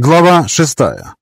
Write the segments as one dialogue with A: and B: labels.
A: Глава шестая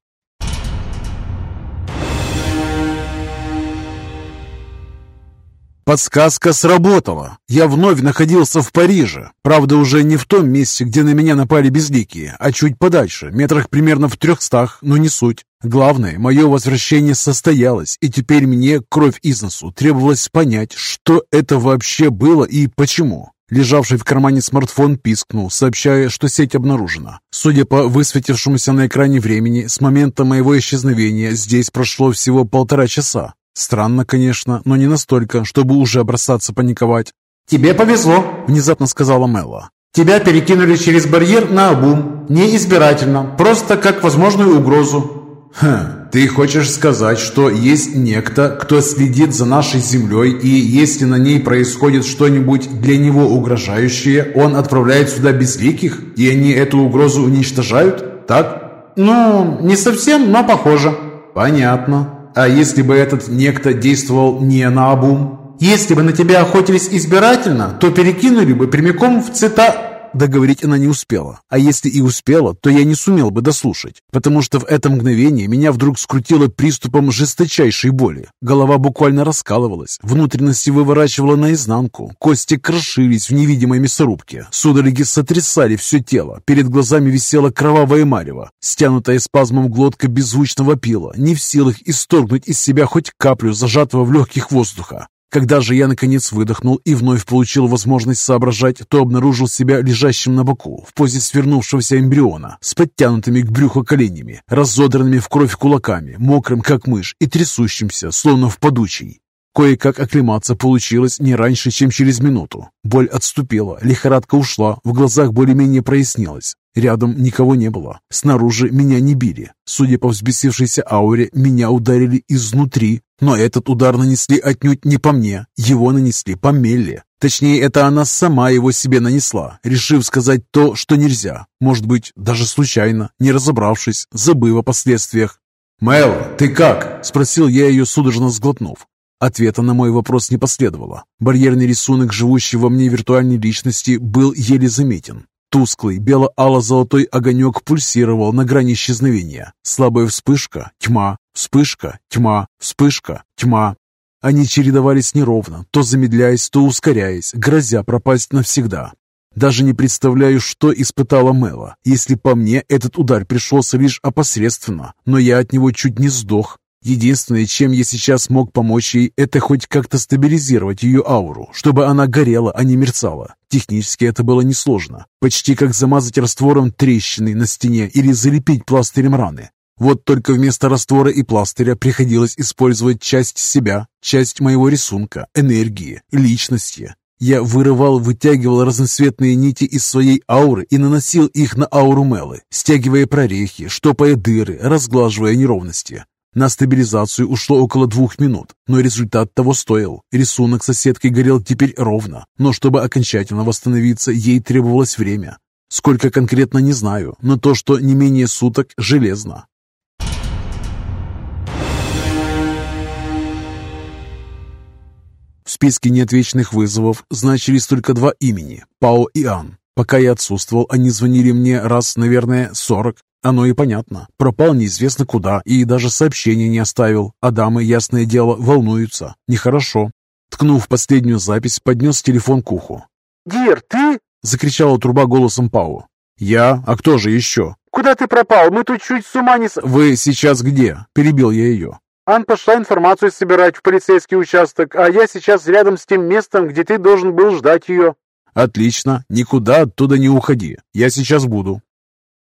A: Подсказка сработала. Я вновь находился в Париже. Правда, уже не в том месте, где на меня напали безликие, а чуть подальше, метрах примерно в трехстах, но не суть. Главное, мое возвращение состоялось, и теперь мне, кровь из носу, требовалось понять, что это вообще было и почему. Лежавший в кармане смартфон пискнул, сообщая, что сеть обнаружена. Судя по высветившемуся на экране времени, с момента моего исчезновения здесь прошло всего полтора часа. Странно, конечно, но не настолько, чтобы уже бросаться паниковать.
B: «Тебе повезло», — внезапно сказала Мелла. «Тебя перекинули через барьер на обум. Не избирательно, просто как возможную угрозу.
A: «Хм, ты хочешь сказать, что есть некто, кто следит за нашей землей, и если на ней происходит что-нибудь для него угрожающее, он отправляет сюда безликих, и они эту угрозу уничтожают, так?»
B: «Ну, не совсем, но похоже».
A: «Понятно. А если бы этот некто действовал не на обум?»
B: «Если бы на тебя охотились избирательно, то перекинули бы прямиком в цита...»
A: Договорить она не успела. А если и успела, то я не сумел бы дослушать, потому что в это мгновение меня вдруг скрутило приступом жесточайшей боли. Голова буквально раскалывалась, внутренности выворачивала наизнанку, кости крошились в невидимой мясорубке, судороги сотрясали все тело, перед глазами висела кровавая марево, стянутая спазмом глотка беззвучно вопила, не в силах исторгнуть из себя хоть каплю зажатого в легких воздуха. Когда же я наконец выдохнул и вновь получил возможность соображать, то обнаружил себя лежащим на боку, в позе свернувшегося эмбриона, с подтянутыми к брюху коленями, разодранными в кровь кулаками, мокрым как мышь и трясущимся, словно в подучий. Кое-как оклематься получилось не раньше, чем через минуту. Боль отступила, лихорадка ушла, в глазах более-менее прояснилось. Рядом никого не было. Снаружи меня не били. Судя по взбесившейся ауре, меня ударили изнутри. Но этот удар нанесли отнюдь не по мне. Его нанесли по Мелле. Точнее, это она сама его себе нанесла, решив сказать то, что нельзя. Может быть, даже случайно, не разобравшись, забыв о последствиях. «Мэл, ты как?» – спросил я ее, судорожно сглотнув. Ответа на мой вопрос не последовало. Барьерный рисунок, живущий во мне виртуальной личности, был еле заметен. Тусклый бело-ало-золотой огонек пульсировал на грани исчезновения. Слабая вспышка, тьма, вспышка, тьма, вспышка, тьма. Они чередовались неровно, то замедляясь, то ускоряясь, грозя пропасть навсегда. Даже не представляю, что испытала Мэла, если по мне этот удар пришелся лишь опосредственно, но я от него чуть не сдох. Единственное, чем я сейчас мог помочь ей, это хоть как-то стабилизировать ее ауру, чтобы она горела, а не мерцала. Технически это было несложно. Почти как замазать раствором трещины на стене или залепить пластырем раны. Вот только вместо раствора и пластыря приходилось использовать часть себя, часть моего рисунка, энергии, личности. Я вырывал, вытягивал разноцветные нити из своей ауры и наносил их на ауру Мелы, стягивая прорехи, штопая дыры, разглаживая неровности. На стабилизацию ушло около двух минут, но результат того стоил. Рисунок соседкой горел теперь ровно, но чтобы окончательно восстановиться, ей требовалось время. Сколько конкретно не знаю, но то, что не менее суток, железно. В списке неотвеченных вызовов значились только два имени – Пао и Ан. Пока я отсутствовал, они звонили мне раз, наверное, сорок. Оно и понятно. Пропал неизвестно куда и даже сообщения не оставил. А дамы, ясное дело, волнуются. Нехорошо. Ткнув последнюю запись, поднес телефон к уху.
B: «Дир, ты?»
A: — закричала труба голосом Пау. «Я? А кто же еще?»
B: «Куда ты пропал? Мы тут чуть с ума не...» с...»
A: «Вы сейчас где?» — перебил я ее.
B: Ан пошла информацию собирать в полицейский участок, а я сейчас рядом с тем местом, где ты должен был ждать ее».
A: «Отлично. Никуда оттуда не уходи. Я сейчас буду».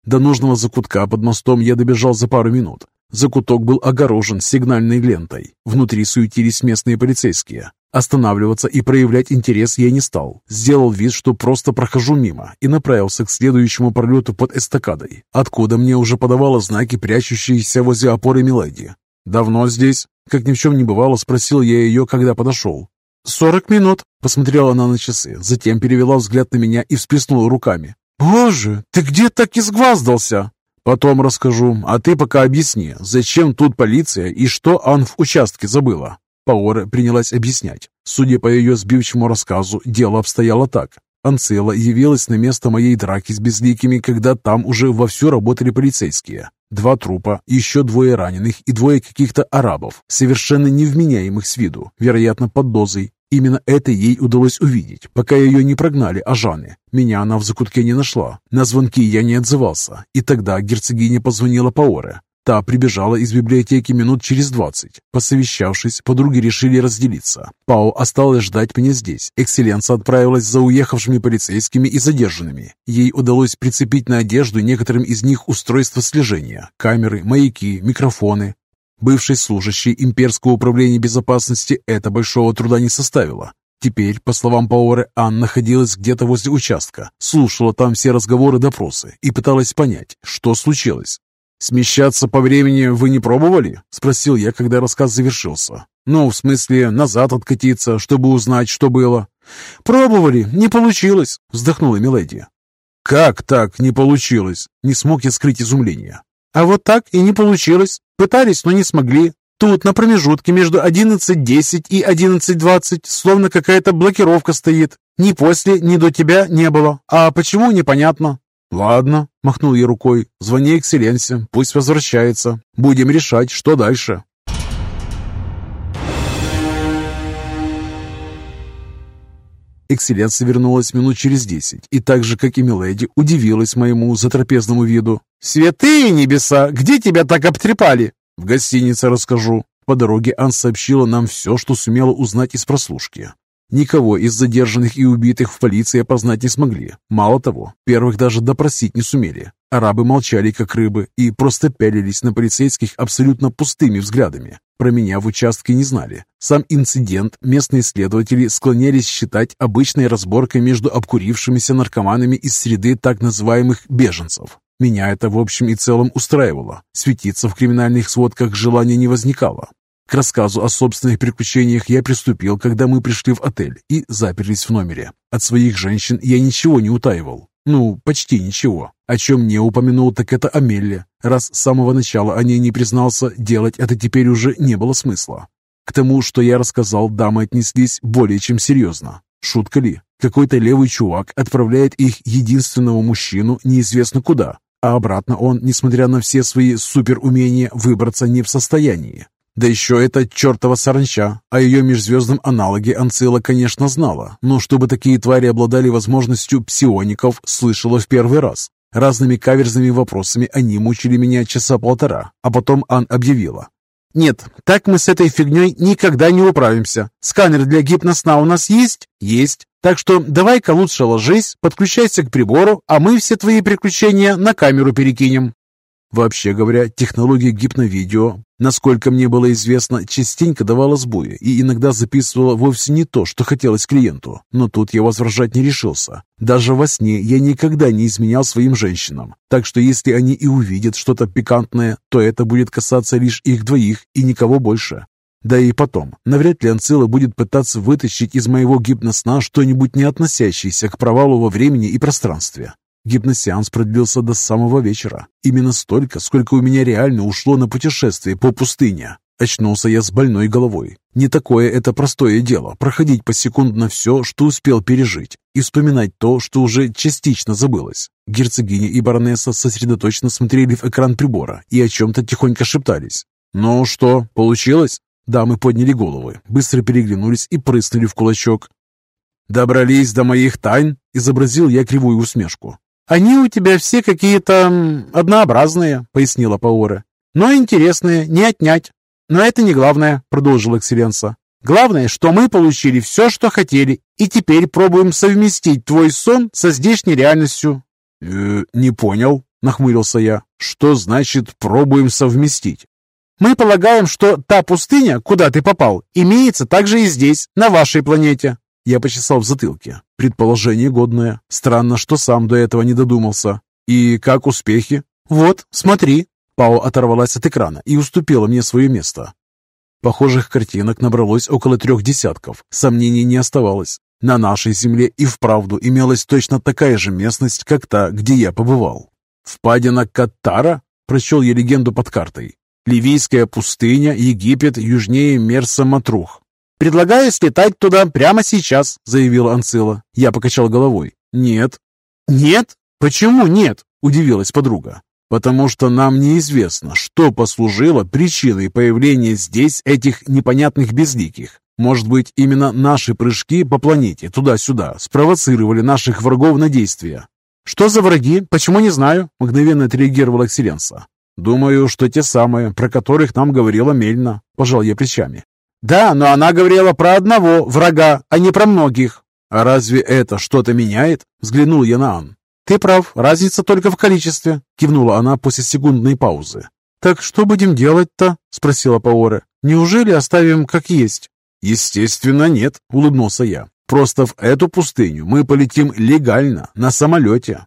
A: До нужного закутка под мостом я добежал за пару минут. Закуток был огорожен сигнальной лентой. Внутри суетились местные полицейские. Останавливаться и проявлять интерес я не стал. Сделал вид, что просто прохожу мимо и направился к следующему пролету под эстакадой, откуда мне уже подавала знаки прячущаяся возле опоры Миледи. «Давно здесь?» Как ни в чем не бывало, спросил я ее, когда подошел.
B: «Сорок минут», —
A: посмотрела она на часы, затем перевела взгляд на меня и всплеснула руками.
B: «Боже, ты где так изгваздался?»
A: «Потом расскажу, а ты пока объясни, зачем тут полиция и что Ан в участке забыла?» Паора принялась объяснять. Судя по ее сбивчивому рассказу, дело обстояло так. Анцела явилась на место моей драки с безликими, когда там уже вовсю работали полицейские. Два трупа, еще двое раненых и двое каких-то арабов, совершенно невменяемых с виду, вероятно, под дозой. Именно это ей удалось увидеть, пока ее не прогнали ажаны. Меня она в закутке не нашла. На звонки я не отзывался, и тогда герцогиня позвонила Паоре. Та прибежала из библиотеки минут через двадцать. Посовещавшись, подруги решили разделиться. Пао осталось ждать меня здесь. Экселленса отправилась за уехавшими полицейскими и задержанными. Ей удалось прицепить на одежду некоторым из них устройства слежения, камеры, маяки, микрофоны. Бывший служащий имперского управления безопасности это большого труда не составило. Теперь, по словам Паоры, Ан находилась где-то возле участка, слушала там все разговоры допросы и пыталась понять, что случилось. «Смещаться по времени вы не пробовали?» – спросил я, когда рассказ завершился. «Ну, в смысле, назад откатиться, чтобы узнать, что было». «Пробовали, не получилось», – вздохнула Миледи. «Как так не получилось?» – не смог я скрыть изумление. «А вот так и не получилось. Пытались, но не смогли. Тут на промежутке между 11.10 и 11.20 словно какая-то блокировка стоит. Ни после, ни до тебя не было. А почему, непонятно. «Ладно», — махнул я рукой, — «звони экселленсе, пусть возвращается. Будем решать, что дальше». Экселленция вернулась минут через десять и так же, как и Миледи, удивилась моему затрапезному виду. «Святые небеса! Где тебя так обтрепали?» «В гостинице расскажу». По дороге Ан сообщила нам все, что сумела узнать из прослушки. Никого из задержанных и убитых в полиции опознать не смогли. Мало того, первых даже допросить не сумели. Арабы молчали, как рыбы, и просто пялились на полицейских абсолютно пустыми взглядами. Про меня в участке не знали. Сам инцидент местные следователи склонялись считать обычной разборкой между обкурившимися наркоманами из среды так называемых «беженцев». Меня это в общем и целом устраивало. Светиться в криминальных сводках желания не возникало. К рассказу о собственных приключениях я приступил, когда мы пришли в отель и заперлись в номере. От своих женщин я ничего не утаивал. Ну, почти ничего. О чем не упомянул, так это Амелле. Раз с самого начала о ней не признался, делать это теперь уже не было смысла. К тому, что я рассказал, дамы отнеслись более чем серьезно. Шутка ли? Какой-то левый чувак отправляет их единственного мужчину неизвестно куда, а обратно он, несмотря на все свои суперумения, выбраться не в состоянии. Да еще эта чертова саранча. О ее межзвездном аналоге Анцила, конечно, знала, но чтобы такие твари обладали возможностью псиоников, слышала в первый раз. Разными каверзными вопросами они мучили меня часа полтора, а потом Ан объявила. «Нет, так мы с этой фигней никогда не управимся. Сканер для гипносна у нас есть? Есть. Так что давай-ка лучше ложись, подключайся к прибору, а мы все твои приключения на камеру перекинем». Вообще говоря, технология гипновидео, насколько мне было известно, частенько давала сбои и иногда записывала вовсе не то, что хотелось клиенту. Но тут я возражать не решился. Даже во сне я никогда не изменял своим женщинам. Так что если они и увидят что-то пикантное, то это будет касаться лишь их двоих и никого больше. Да и потом, навряд ли Анцила будет пытаться вытащить из моего гипносна что-нибудь не относящееся к провалу во времени и пространстве. Гипносеанс продлился до самого вечера. Именно столько, сколько у меня реально ушло на путешествие по пустыне. Очнулся я с больной головой. Не такое это простое дело – проходить посекундно все, что успел пережить, и вспоминать то, что уже частично забылось. Герцогиня и баронесса сосредоточенно смотрели в экран прибора и о чем-то тихонько шептались. «Ну что, получилось?» Дамы подняли головы, быстро переглянулись и прыснули в кулачок. «Добрались до моих тайн?» – изобразил я кривую усмешку. «Они у тебя все какие-то однообразные», — пояснила Паора. «Но интересные, не отнять. Но это не главное», — продолжил Экселленса. «Главное, что мы получили все, что хотели, и теперь пробуем совместить твой сон со здешней реальностью». «Э, «Не понял», — нахмурился я. «Что значит «пробуем совместить»?» «Мы полагаем, что та пустыня, куда ты попал, имеется также и здесь, на вашей планете. Я почесал в затылке. Предположение годное. Странно, что сам до этого не додумался. И как успехи? Вот, смотри. Пао оторвалась от экрана и уступила мне свое место. Похожих картинок набралось около трех десятков. Сомнений не оставалось. На нашей земле и вправду имелась точно такая же местность, как та, где я побывал. «Впадина Катара?» – прочел я легенду под картой. «Ливийская пустыня, Египет, южнее Мерса Матрух.
B: «Предлагаю слетать туда прямо сейчас», — заявила Анцила. Я покачал головой. «Нет». «Нет? Почему нет?» — удивилась подруга. «Потому что нам неизвестно, что послужило причиной появления здесь этих непонятных безликих. Может быть, именно наши прыжки по планете туда-сюда спровоцировали наших врагов на действия. «Что за враги? Почему не знаю?» – мгновенно отреагировала Экселенса. «Думаю, что те самые, про которых нам говорила Мельна», – пожал я плечами. «Да, но она говорила про одного врага, а не про многих». «А разве это что-то меняет?» – взглянул я на Ан. «Ты прав, разница только в количестве», – кивнула она после секундной паузы. «Так что будем делать-то?» – спросила Паора. «Неужели оставим как есть?» «Естественно, нет», — улыбнулся я. «Просто в эту пустыню мы полетим легально, на самолете».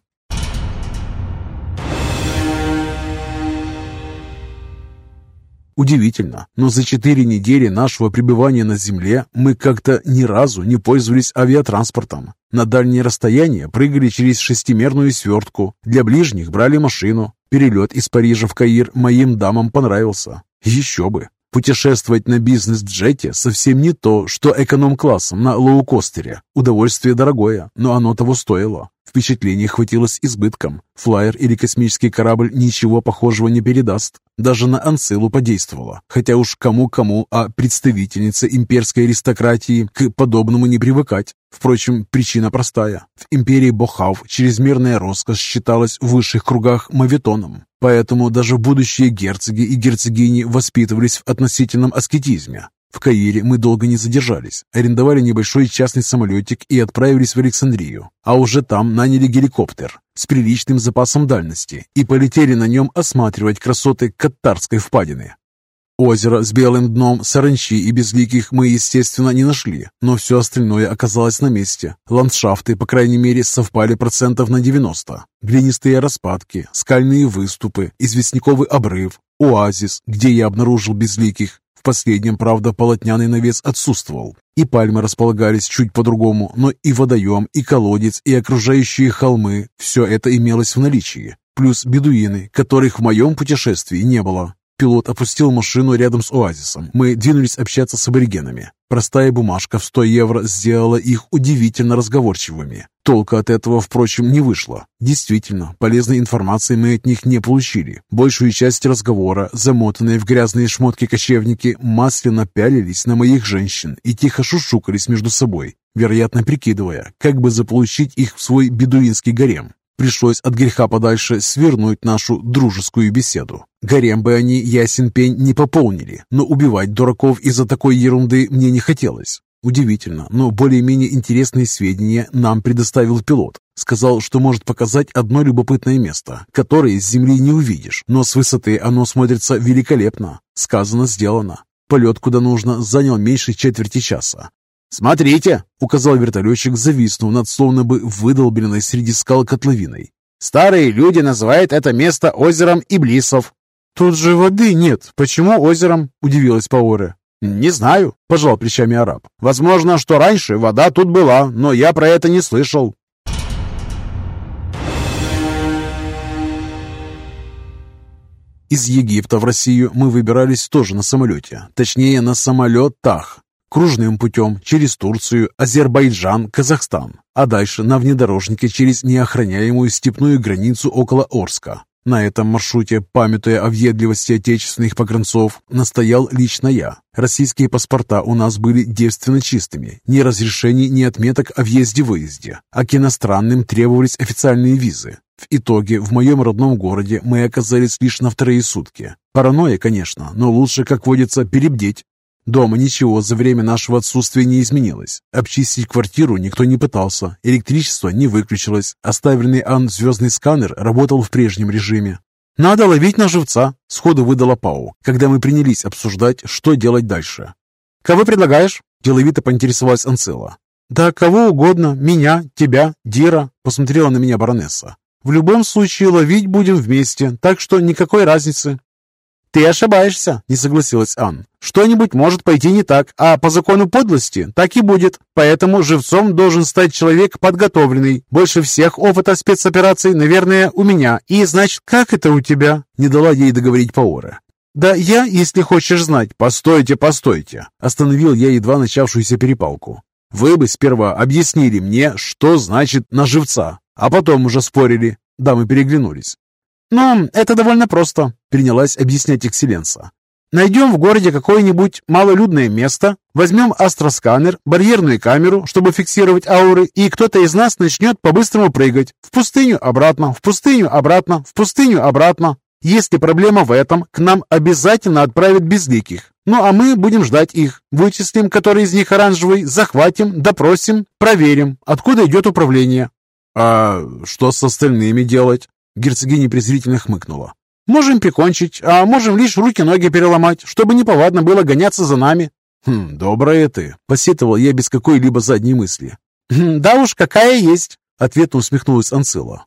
B: Удивительно, но за четыре недели нашего пребывания на Земле мы как-то ни разу не пользовались авиатранспортом. На дальние расстояния прыгали через шестимерную свертку, для ближних брали машину. Перелет из Парижа в Каир моим дамам понравился. Еще бы, Путешествовать на бизнес-джете совсем не то, что эконом-классом на лоукостере. Удовольствие дорогое, но оно того стоило. Впечатлений хватило с избытком. Флайер или космический корабль ничего похожего не передаст. Даже на Анцилу подействовало. Хотя уж кому-кому, а представительница имперской аристократии к подобному не привыкать. Впрочем, причина простая. В империи Бохав чрезмерная роскошь считалась в высших кругах мавитоном. Поэтому даже будущие герцоги и герцогини воспитывались в относительном аскетизме. В Каире мы долго не задержались, арендовали небольшой частный самолетик и отправились в Александрию, а уже там наняли геликоптер с приличным запасом дальности и полетели на нем осматривать красоты Катарской впадины. Озеро с белым дном, саранчи и безликих мы, естественно, не нашли, но все остальное оказалось на месте. Ландшафты, по крайней мере, совпали процентов на 90. Глинистые распадки, скальные выступы, известняковый обрыв, оазис, где я обнаружил безликих. Последнем, правда, полотняный навес отсутствовал, и пальмы располагались чуть по-другому, но и водоем, и колодец, и окружающие холмы – все это имелось в наличии. Плюс бедуины, которых в моем путешествии не было. Пилот опустил машину рядом с оазисом. Мы двинулись общаться с аборигенами. Простая бумажка в 100 евро сделала их удивительно разговорчивыми. Толка от этого, впрочем, не вышло. Действительно, полезной информации мы от них не получили. Большую часть разговора, замотанные в грязные шмотки кочевники, масляно пялились на моих женщин и тихо шушукались между собой, вероятно, прикидывая, как бы заполучить их в свой бедуинский гарем. Пришлось от греха подальше свернуть нашу дружескую беседу. Гарем бы они, ясен пень, не пополнили, но убивать дураков из-за такой ерунды мне не хотелось. Удивительно, но более-менее интересные сведения нам предоставил пилот. Сказал, что может показать одно любопытное место, которое с земли не увидишь, но с высоты оно смотрится великолепно. Сказано, сделано. Полет куда нужно занял меньше четверти часа. «Смотрите!» — указал вертолетчик, зависнув над словно бы выдолбленной среди скал котловиной. «Старые люди называют это место озером Иблисов». «Тут же воды нет. Почему озером?» — удивилась Паоре. «Не знаю», — пожал плечами араб. «Возможно, что раньше вода тут была, но я про это не слышал». Из Египта в Россию мы выбирались тоже на самолете, точнее на самолет Тах, кружным путем через Турцию, Азербайджан, Казахстан, а дальше на внедорожнике через неохраняемую степную границу около Орска. На этом маршруте, памятуя о въедливости отечественных погранцов, настоял лично я. Российские паспорта у нас были девственно чистыми, ни разрешений, ни отметок о въезде-выезде, а к иностранным требовались официальные визы. В итоге в моем родном городе мы оказались лишь на вторые сутки. Паранойя, конечно, но лучше, как водится, перебдеть. Дома ничего за время нашего отсутствия не изменилось. Обчистить квартиру никто не пытался, электричество не выключилось, оставленный Ан звездный сканер работал в прежнем режиме. «Надо ловить на живца», — сходу выдала Пау, когда мы принялись обсуждать, что делать дальше. «Кого предлагаешь?» — деловито поинтересовалась Анцела. «Да кого угодно, меня, тебя, Дира», — посмотрела на меня баронесса. «В любом случае ловить будем вместе, так что никакой разницы». «Ты ошибаешься», — не согласилась Ан. «Что-нибудь может пойти не так, а по закону подлости так и будет. Поэтому живцом должен стать человек подготовленный. Больше всех опыта спецопераций, наверное, у меня. И, значит, как это у тебя?» Не дала ей договорить Паора.
A: «Да я, если хочешь знать...»
B: «Постойте, постойте!» Остановил я едва начавшуюся перепалку. «Вы бы сперва объяснили мне, что значит «на живца», а потом уже спорили». Да, мы переглянулись.
A: «Ну, это довольно просто», — принялась объяснять экселленса. «Найдем в городе какое-нибудь малолюдное место, возьмем астросканер, барьерную камеру, чтобы фиксировать ауры, и кто-то из нас начнет по-быстрому прыгать. В пустыню обратно, в пустыню обратно, в пустыню обратно. Если проблема в этом, к нам обязательно отправят безликих. Ну а мы будем ждать их. Вычислим, который из них оранжевый, захватим, допросим, проверим, откуда идет управление.
B: А что с остальными делать? Герцогиня презрительно хмыкнула.
A: «Можем прикончить, а можем лишь руки-ноги переломать, чтобы неповадно было гоняться за нами».
B: «Хм, добрая ты», — посетовал я без какой-либо задней мысли.
A: «Хм, «Да уж, какая есть», — ответно усмехнулась Анцила.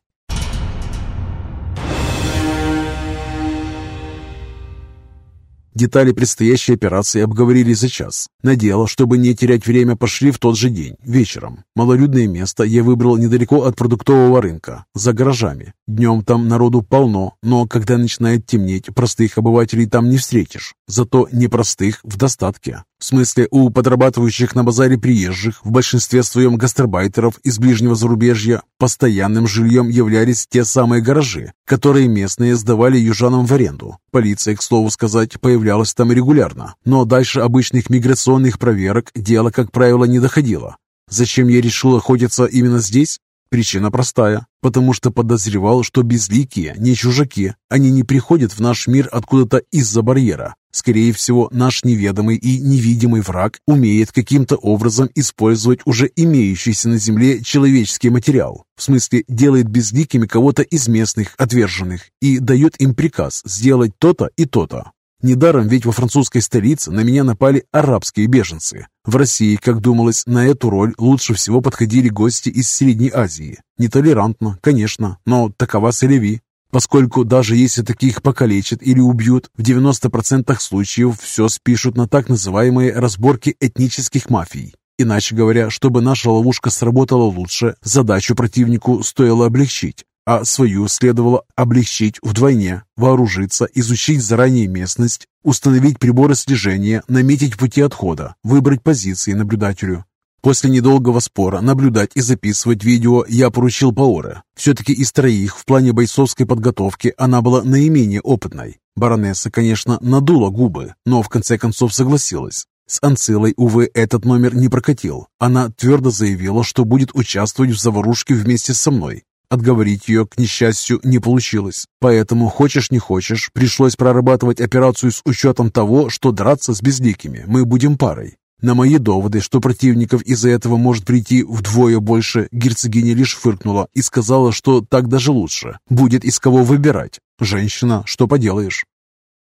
B: Детали предстоящей операции обговорили за час. На дело, чтобы не терять время, пошли в тот же день, вечером. Малолюдное место я выбрал недалеко от продуктового рынка, за гаражами. Днем там народу полно, но когда начинает темнеть, простых обывателей там не встретишь. Зато непростых в достатке. В смысле, у подрабатывающих на базаре приезжих, в большинстве своем гастарбайтеров из ближнего зарубежья, постоянным жильем являлись те самые гаражи, которые местные сдавали южанам в аренду. Полиция, к слову сказать, появлялась там регулярно, но дальше обычных миграционных проверок дело, как правило, не доходило. Зачем я решил охотиться именно здесь? Причина простая, потому что подозревал, что безликие не чужаки, они не приходят в наш мир откуда-то из-за барьера. Скорее всего, наш неведомый и невидимый враг умеет каким-то образом использовать уже имеющийся на Земле человеческий материал, в смысле делает безликими кого-то из местных отверженных и дает им приказ сделать то-то и то-то. Недаром ведь во французской столице на меня напали арабские беженцы. В России, как думалось, на эту роль лучше всего подходили гости из Средней Азии. Нетолерантно, конечно, но такова Селеви. Поскольку даже если таких покалечат или убьют, в 90% случаев все спишут на так называемые разборки этнических мафий. Иначе говоря, чтобы наша ловушка сработала лучше, задачу противнику стоило облегчить, а свою следовало облегчить вдвойне, вооружиться, изучить заранее местность, установить приборы слежения, наметить пути отхода, выбрать позиции наблюдателю. После недолгого спора наблюдать и записывать видео я поручил Паоре. Все-таки из троих в плане бойцовской подготовки она была наименее опытной. Баронесса, конечно, надула губы, но в конце концов согласилась. С Анцилой, увы, этот номер не прокатил. Она твердо заявила, что будет участвовать в заварушке вместе со мной. Отговорить ее, к несчастью, не получилось. Поэтому, хочешь не хочешь, пришлось прорабатывать операцию с учетом того, что драться с безликими мы будем парой. На мои доводы, что противников из-за этого может прийти вдвое больше, герцогиня лишь фыркнула и сказала, что так даже лучше. Будет из кого выбирать. Женщина, что поделаешь.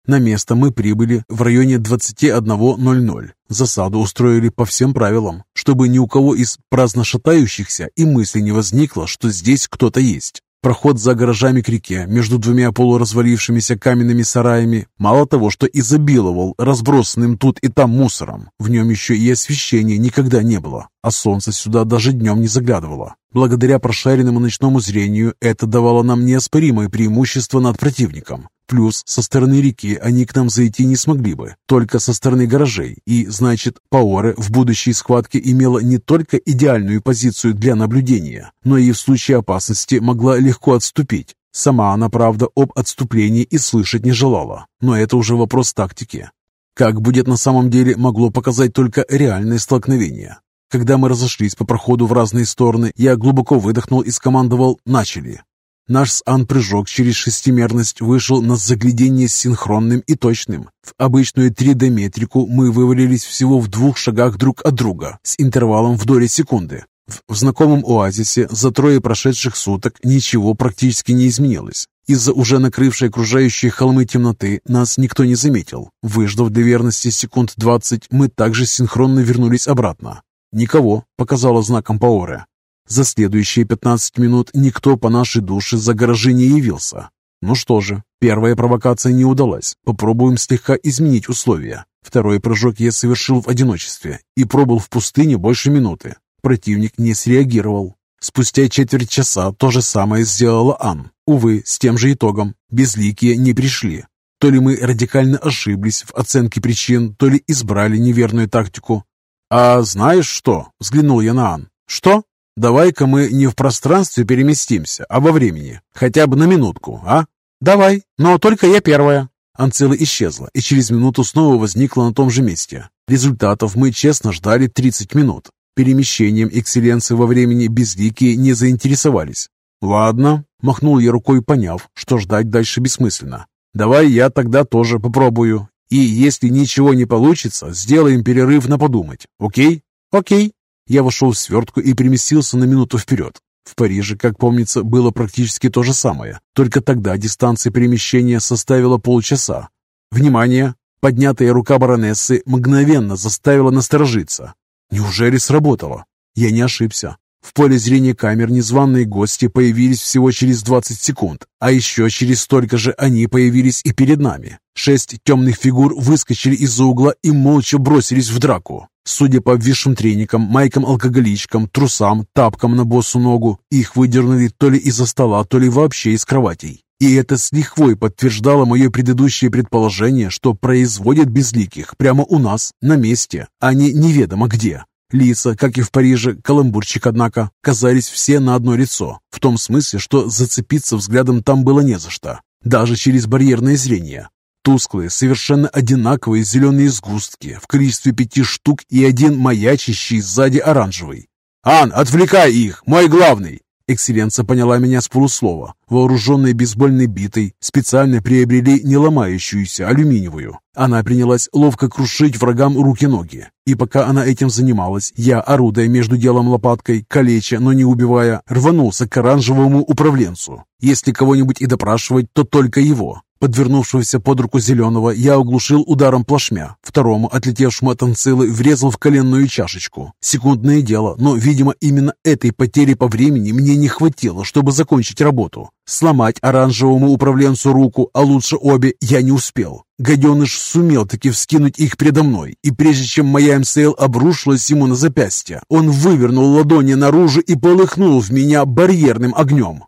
B: На место мы прибыли в районе 21.00. Засаду устроили по всем правилам, чтобы ни у кого из праздно шатающихся и мысли не возникло, что здесь кто-то есть. Проход за гаражами к реке между двумя полуразвалившимися каменными сараями мало того, что изобиловал разбросанным тут и там мусором, в нем еще и освещения никогда не было, а солнце сюда даже днем не заглядывало. Благодаря прошаренному ночному зрению это давало нам неоспоримое преимущество над противником. Плюс со стороны реки они к нам зайти не смогли бы, только со стороны гаражей, и, значит, Паоре в будущей схватке имела не только идеальную позицию для наблюдения, но и в случае опасности могла легко отступить. Сама она, правда, об отступлении и слышать не желала, но это уже вопрос тактики. Как будет на самом деле, могло показать только реальное столкновение. Когда мы разошлись по проходу в разные стороны, я глубоко выдохнул и скомандовал «Начали!». Наш с прыжок через шестимерность вышел на заглядение синхронным и точным. В обычную 3D-метрику мы вывалились всего в двух шагах друг от друга, с интервалом в доли секунды. В знакомом оазисе за трое прошедших суток ничего практически не изменилось. Из-за уже накрывшей окружающие холмы темноты нас никто не заметил. Выждав для верности секунд 20, мы также синхронно вернулись обратно. «Никого», — показала знаком Паоре. За следующие 15 минут никто по нашей душе за гаражи не явился. Ну что же, первая провокация не удалась. Попробуем слегка изменить условия. Второй прыжок я совершил в одиночестве и пробыл в пустыне больше минуты. Противник не среагировал. Спустя четверть часа то же самое сделала Ан. Увы, с тем же итогом. Безликие не пришли.
A: То ли мы радикально ошиблись в оценке причин, то ли избрали неверную тактику. «А знаешь что?» – взглянул я на Ан. «Что? Давай-ка мы не в пространстве переместимся, а во времени. Хотя бы на минутку, а?» «Давай, но только я первая». Анцила исчезла и через минуту снова возникла на том же месте. Результатов мы честно ждали 30 минут. Перемещением экселленции во времени безликие не заинтересовались. «Ладно», — махнул я рукой, поняв, что ждать дальше бессмысленно. «Давай я тогда тоже попробую. И если ничего не получится, сделаем перерыв на подумать. Окей?» «Окей». Я вошел в свертку и переместился на минуту вперед. В Париже, как помнится, было практически то же самое, только тогда дистанция перемещения составила полчаса. Внимание! Поднятая рука баронессы мгновенно заставила насторожиться. Неужели сработало? Я не ошибся. В поле зрения камер незваные гости появились всего через 20 секунд, а еще через столько же они появились и перед нами. Шесть темных фигур выскочили из-за угла и молча бросились в драку. Судя по обвисшим треникам, майкам-алкоголичкам, трусам, тапкам на босу ногу, их выдернули то ли из-за стола, то ли вообще из кроватей. И это с лихвой подтверждало мое предыдущее предположение, что производят безликих прямо у нас, на месте, а не неведомо где. Лица, как и в Париже, каламбурчик, однако, казались все на одно лицо, в том смысле, что зацепиться взглядом там было не за что, даже через барьерное зрение. Тусклые, совершенно одинаковые зеленые сгустки в количестве пяти штук и один маячащий сзади оранжевый. «Ан, отвлекай их! Мой главный!» Экселленция поняла меня с полуслова. Вооруженные бейсбольной битой, специально приобрели не ломающуюся алюминиевую. Она принялась ловко крушить врагам руки-ноги. И пока она этим занималась, я, орудуя между делом лопаткой, калеча, но не убивая, рванулся к оранжевому управленцу. Если кого-нибудь и допрашивать, то только его. Подвернувшегося под руку зеленого я оглушил ударом плашмя. Второму, отлетевшему от анцилы, врезал в коленную чашечку. Секундное дело, но, видимо, именно этой потери по времени мне не хватило, чтобы закончить работу. Сломать оранжевому управленцу руку, а лучше обе, я не успел. Гаденыш сумел таки вскинуть их предо мной, и прежде чем моя МСЛ обрушилась ему на запястье, он вывернул ладони наружу и полыхнул в меня барьерным огнем.